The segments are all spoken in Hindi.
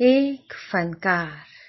एक फनकार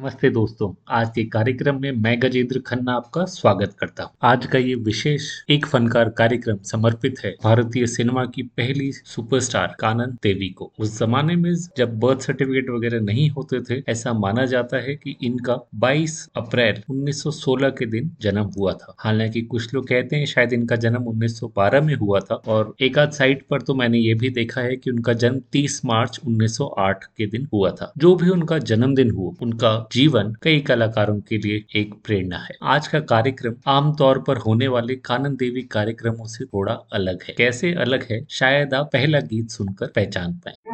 नमस्ते दोस्तों। आज के कार्यक्रम में मैं गजेंद्र खन्ना आपका स्वागत करता हूँ। आज का ये विशेष एक फनकार कार्यक्रम समर्पित है भारतीय सिनेमा की पहली सुपरस्टार कानन देवी को। उस जमाने में जब बर्थ सर्टिफिकेट वगैरह नहीं होते थे, ऐसा माना जाता है कि इनका 22 अप्रैल 1916 के दिन जन्म हुआ था। हालाँकि कुछ लोग कहते हैं शायद इनका जन्म 1912 में हुआ था और एक आध साइट पर तो मैंने ये भी देखा है की उनका जन्म 30 मार्च 1908 के दिन हुआ था। जो भी उनका जन्मदिन हुआ, उनका जीवन कई कलाकारों के लिए एक प्रेरणा है। आज का कार्यक्रम आमतौर पर होने वाले कानन देवी कार्यक्रमों से थोड़ा अलग है। कैसे अलग है? शायद आप पहला गीत सुनकर पहचान पाए।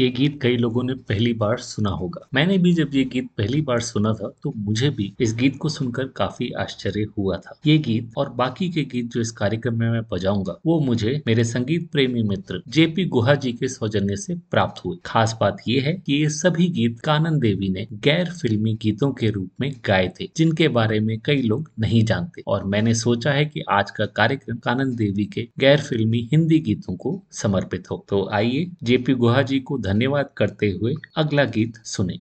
ये गीत कई लोगों ने पहली बार सुना होगा। मैंने भी जब ये गीत पहली बार सुना था तो मुझे भी इस गीत को सुनकर काफ़ी आश्चर्य हुआ था। ये गीत और बाकी के गीत जो इस कार्यक्रम में मैं बजाऊँगा, वो मुझे मेरे संगीत प्रेमी मित्र जेपी गुहा जी के सौजन्य से प्राप्त हुए। खास बात ये है कि ये सभी गीत कानन देवी ने गैर फिल्मी गीतों के रूप में गाए थे, जिनके बारे में कई लोग नहीं जानते। और मैंने सोचा है की आज का कार्यक्रम कानन देवी के गैर फिल्मी हिंदी गीतों को समर्पित हो। तो आइए जेपी गुहा जी को धन्यवाद करते हुए अगला गीत सुने।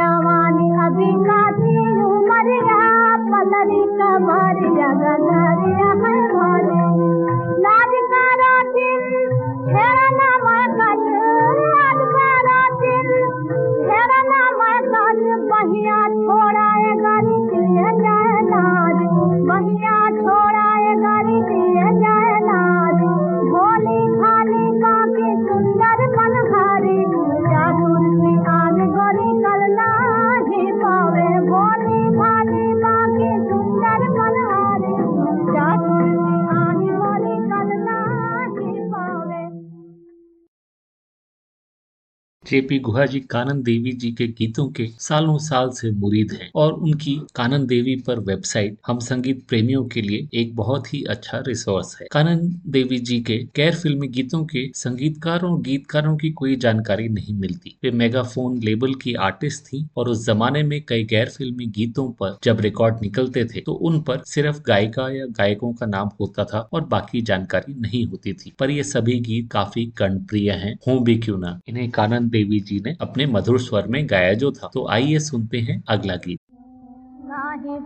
उठती जेपी गुहा जी कानन देवी जी के गीतों के सालों साल से मुरीद हैं और उनकी कानन देवी पर वेबसाइट हम संगीत प्रेमियों के लिए एक बहुत ही अच्छा रिसोर्स है। कानन देवी जी के गैर फिल्मी गीतों के संगीतकारों, गीतकारों की कोई जानकारी नहीं मिलती। वे मेगाफोन लेबल की आर्टिस्ट थी और उस जमाने में कई गैर फिल्मी गीतों पर जब रिकॉर्ड निकलते थे तो उन पर सिर्फ़ गायिका या गायकों का नाम होता था और बाकी जानकारी नहीं होती थी। पर ये सभी गीत काफ़ी कर्णप्रिय हैं, हों भी क्यों ना। इन्हें कानन देवी जी ने अपने मधुर स्वर में गाया जो था। तो आइए सुनते हैं अगला गीत। नानी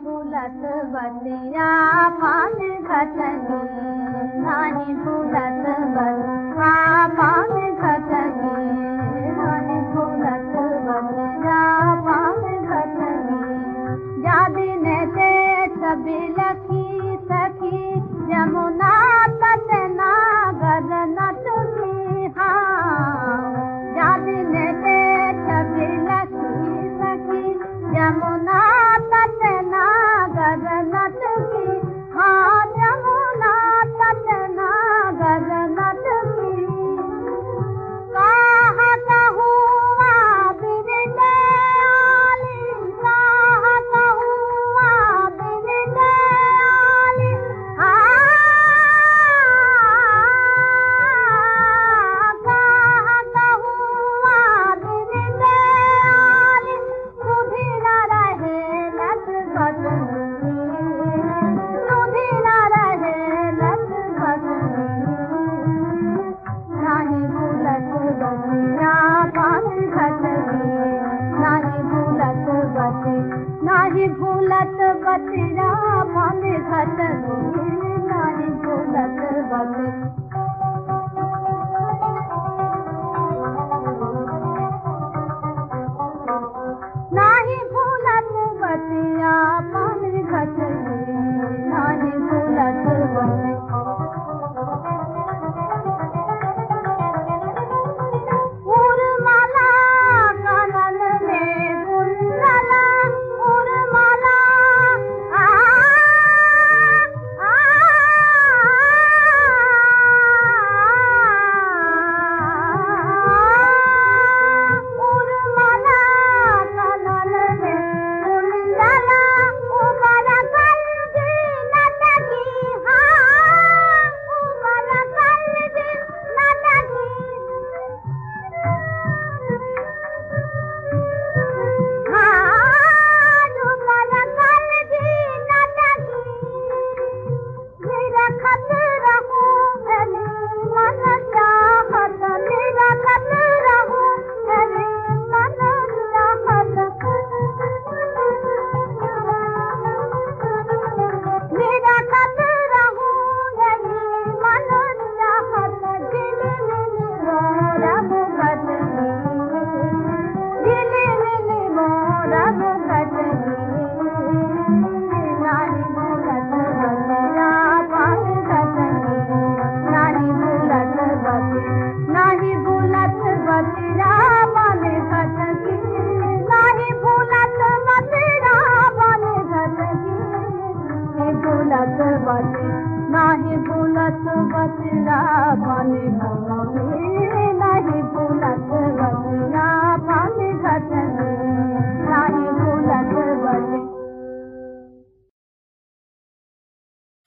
बुलत बतिया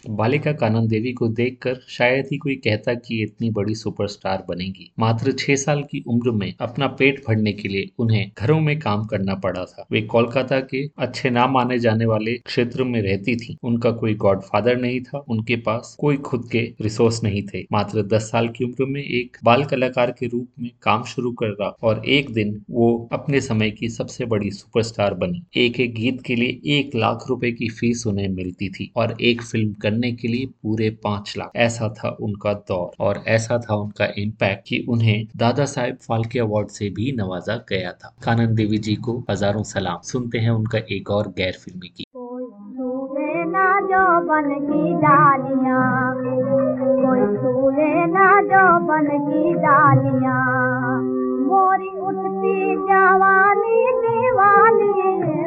बालिका कानन देवी को देखकर शायद ही कोई कहता कि इतनी बड़ी सुपरस्टार बनेगी। मात्र छह साल की उम्र में अपना पेट भरने के लिए उन्हें घरों में काम करना पड़ा था। वे कोलकाता के अच्छे नाम माने जाने वाले क्षेत्र में रहती थी। उनका कोई गॉडफादर नहीं था। उनके पास कोई खुद के रिसोर्स नहीं थे। मात्र दस साल की उम्र में एक बाल कलाकार के रूप में काम शुरू कर रहा और एक दिन वो अपने समय की सबसे बड़ी सुपरस्टार बनी। एक एक गीत के लिए एक लाख रुपए की फ़ीस उन्हें मिलती थी और एक फ़िल्म करने के लिए पूरे पाँच लाख। ऐसा था उनका दौर और ऐसा था उनका इम्पैक्ट कि उन्हें दादा साहेब फाल्के अवार्ड से भी नवाजा गया था। कानन देवी जी को हज़ारों सलाम। सुनते हैं उनका एक और गैर फिल्मी जो बन की डालियाँ। कोई ना जो बन की डालियाँ। मोरी उठती जवानी दीवानी।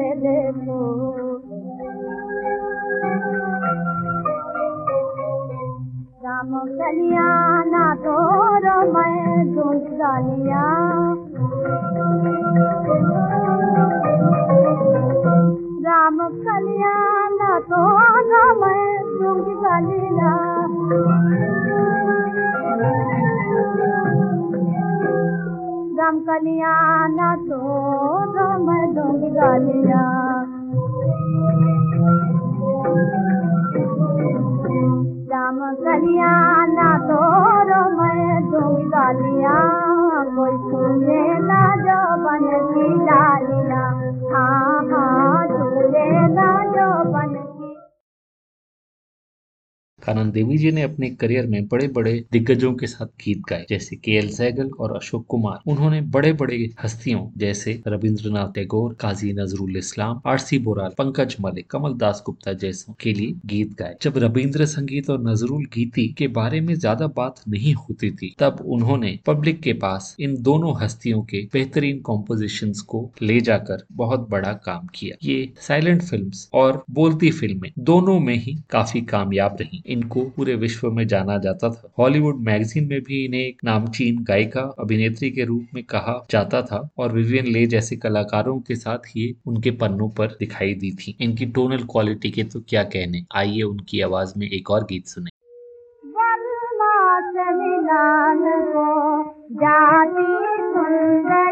देखो राम कल्याणा तोर मैं दूध डालिया। राम कल्याण तोर मैं दूध डालिया। राम कल्याण तोर दूध डालिया राम कल्याण कानन देवी जी ने अपने करियर में बड़े बड़े दिग्गजों के साथ गीत गाए, जैसे के एल सैगल और अशोक कुमार। उन्होंने बड़े बड़े हस्तियों, जैसे रविंद्रनाथ टैगोर, काजी नजरुल इस्लाम आरसी बोराल, पंकज मलिक, कमल दास गुप्ता जैसों के लिए गीत गाए। जब रविंद्र संगीत और नजरुल गीती के बारे में ज़्यादा बात नहीं होती थी, तब उन्होंने पब्लिक के पास इन दोनों हस्तियों के बेहतरीन कॉम्पोजिशन को ले जाकर बहुत बड़ा काम किया। ये साइलेंट फ़िल्म और बोलती फ़िल्में दोनों में ही काफ़ी कामयाब रही। इनको पूरे विश्व में जाना जाता था। हॉलीवुड मैगजीन में भी इन्हें एक नामचीन गायिका, अभिनेत्री के रूप में कहा जाता था और विवियन ले जैसे कलाकारों के साथ ही उनके पन्नों पर दिखाई दी थी। इनकी टोनल क्वालिटी के तो क्या कहने? आइए उनकी आवाज़ में एक और गीत सुने। जाति सुंदरिया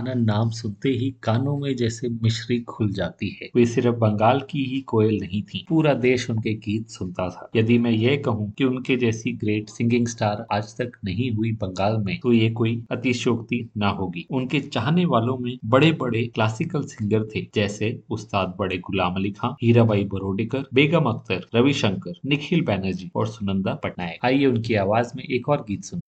आनंद नाम सुनते ही कानों में जैसे मिश्री खुल जाती है। वे सिर्फ़ बंगाल की ही कोयल नहीं थी। पूरा देश उनके गीत सुनता था। यदि मैं ये कहूँ कि उनके जैसी ग्रेट सिंगिंग स्टार आज तक नहीं हुई बंगाल में तो ये कोई अतिशोक्ति न होगी। उनके चाहने वालों में बड़े बड़े क्लासिकल सिंगर थे, जैसे उस्ताद बड़े गुलाम अली खान हीराबाई बरोडेकर, बेगम अख्तर, रविशंकर, निखिल बैनर्जी और सुनंदा पटनायक। आइए उनकी आवाज़ में एक और गीत सुन।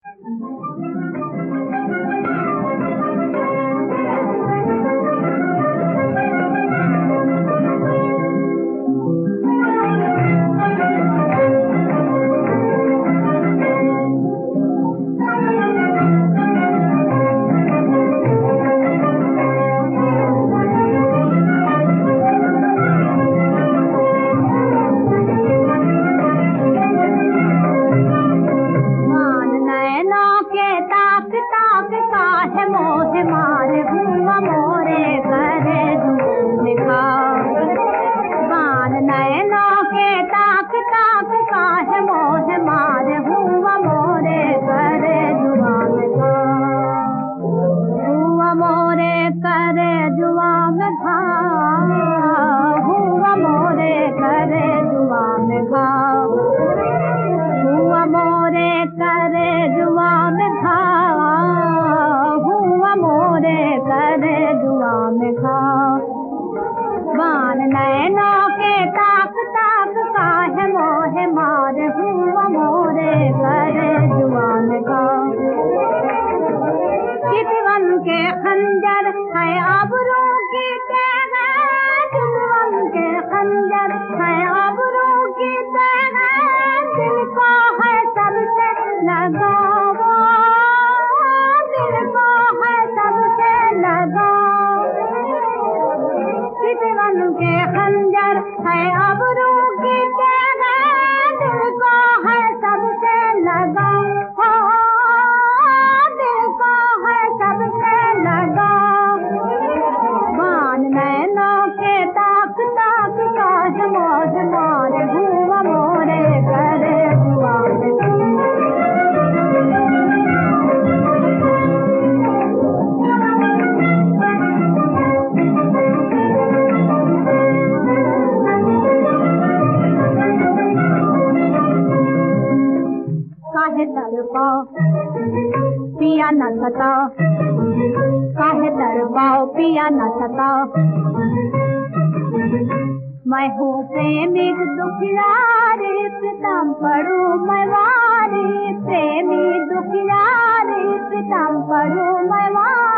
मैं हूँ प्रेमिक दुखियारी प्रीतम पड़ू मैं वारी। प्रेमी दुखियारी प्रीतम पड़ू मैं वारी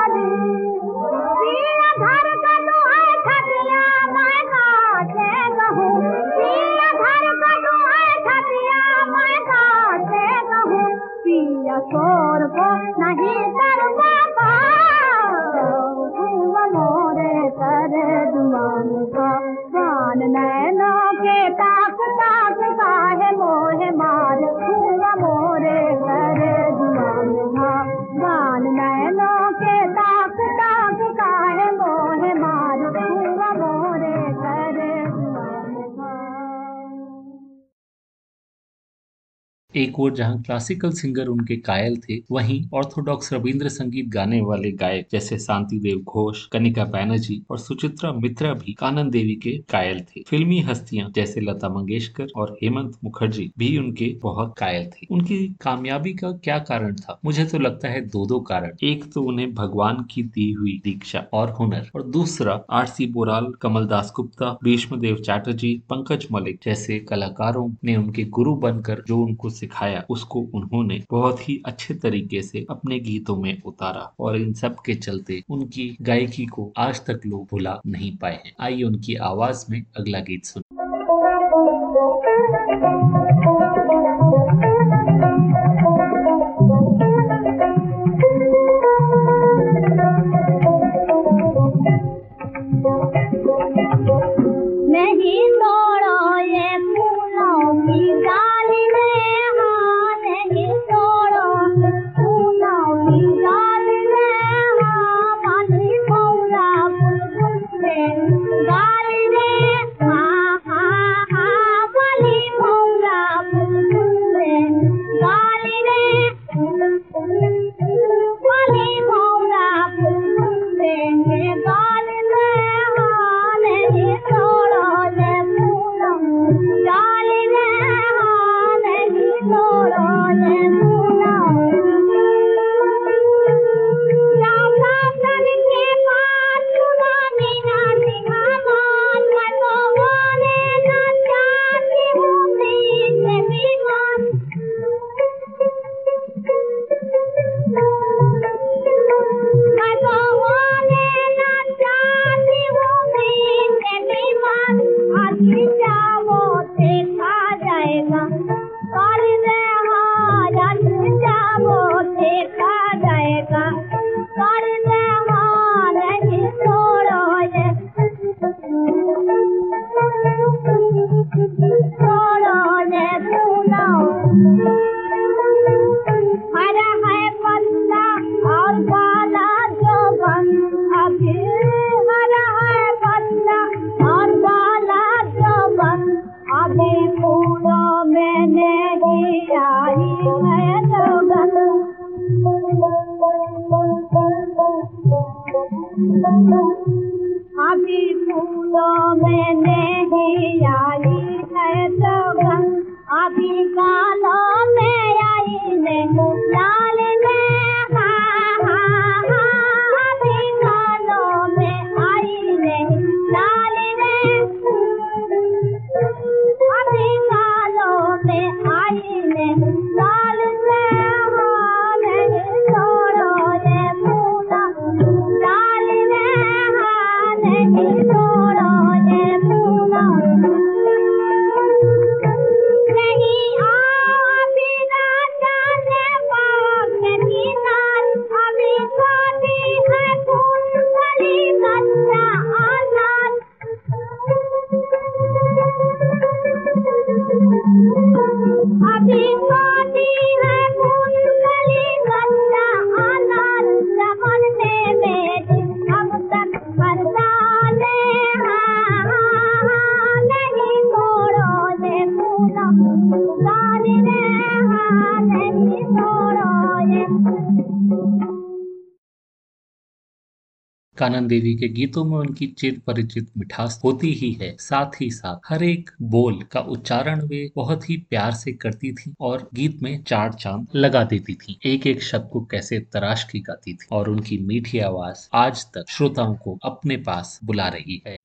एक ओर जहाँ क्लासिकल सिंगर उनके कायल थे, वहीं ऑर्थोडॉक्स रविंद्र संगीत गाने वाले गायक जैसे शांति देव घोष, कनिका बैनर्जी और सुचित्रा मित्रा भी कानन देवी के कायल थे। फिल्मी हस्तियाँ जैसे लता मंगेशकर और हेमंत मुखर्जी भी उनके बहुत कायल थे। उनकी कामयाबी का क्या कारण था? मुझे तो लगता है दो दो कारण। एक तो उन्हें भगवान की दी हुई दीक्षा और हुनर और दूसरा आरसी बोराल कमल दास गुप्ता भीष्म देव चैटर्जी, पंकज मलिक जैसे कलाकारों ने उनके गुरु बनकर जो उनको सिखाया, उसको उन्होंने बहुत ही अच्छे तरीके से अपने गीतों में उतारा और इन सब के चलते उनकी गायकी को आज तक लोग भुला नहीं पाए हैं। आइए उनकी आवाज़ में अगला गीत सुन। कानन देवी के गीतों में उनकी चिर परिचित मिठास होती ही है। साथ ही साथ हर एक बोल का उच्चारण वे बहुत ही प्यार से करती थी और गीत में चार चाँद लगा देती थी। एक एक शब्द को कैसे तराश की गाती थी और उनकी मीठी आवाज़ आज तक श्रोताओं को अपने पास बुला रही है।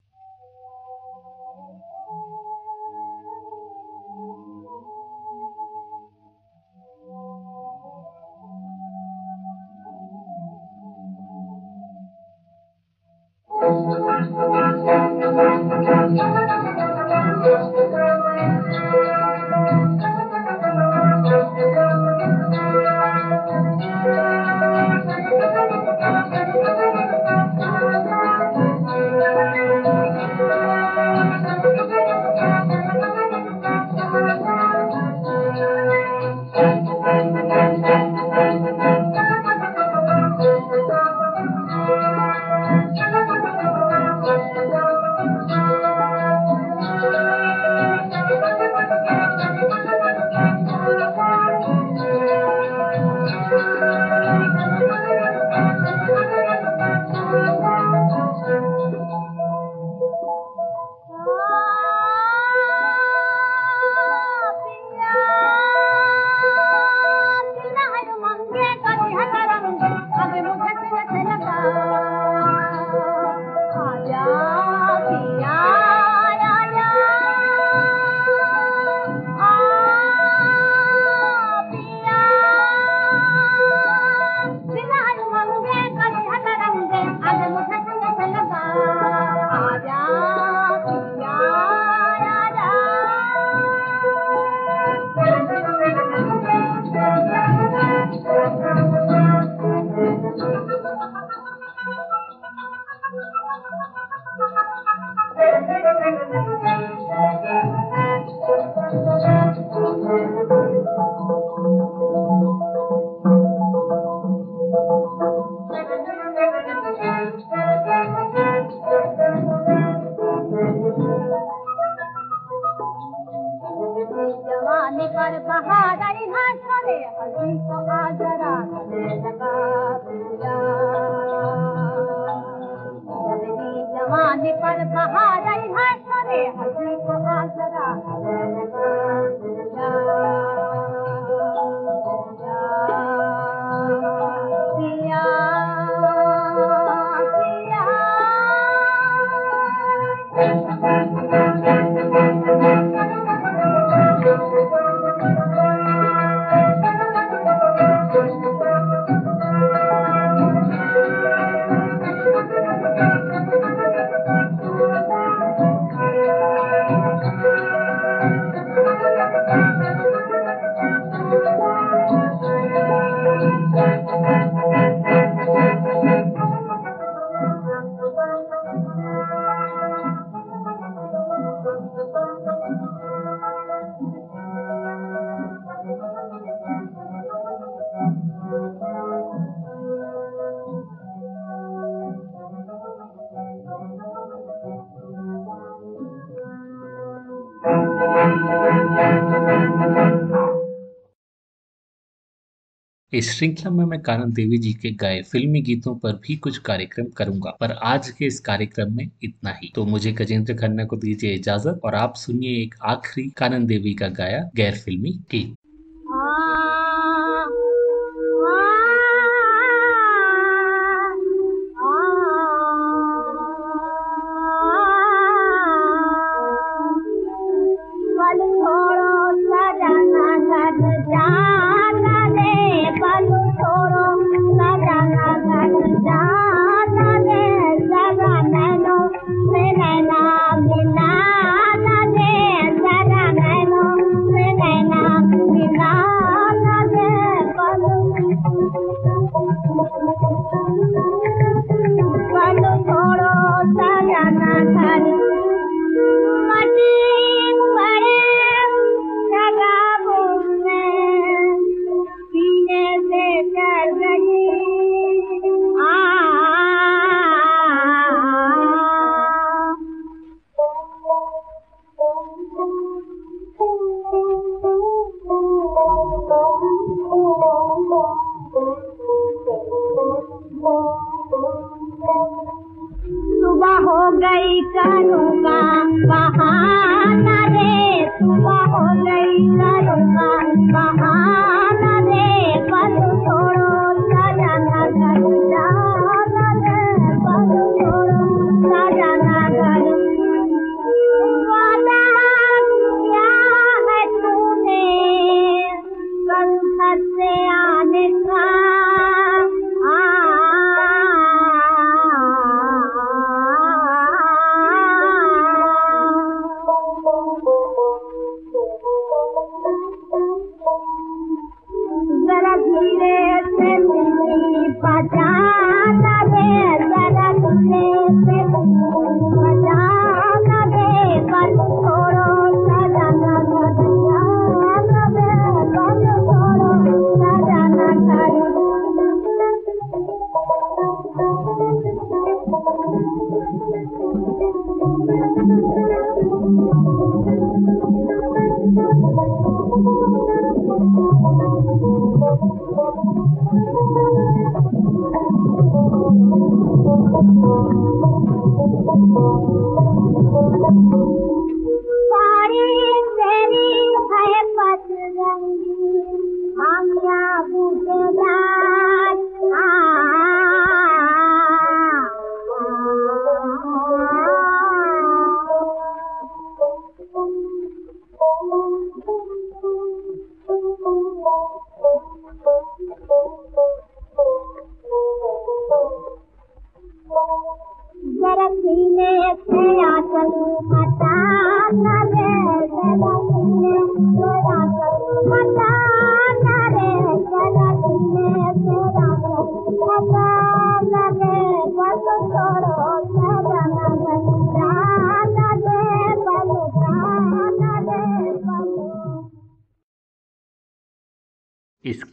इस श्रृंखला में मैं कानन देवी जी के गाय फिल्मी गीतों पर भी कुछ कार्यक्रम करूँगा, पर आज के इस कार्यक्रम में इतना ही। तो मुझे गजेंद्र खन्ना को दीजिए इजाज़त और आप सुनिए एक आखिरी कानन देवी का गाया गैर फिल्मी गीत।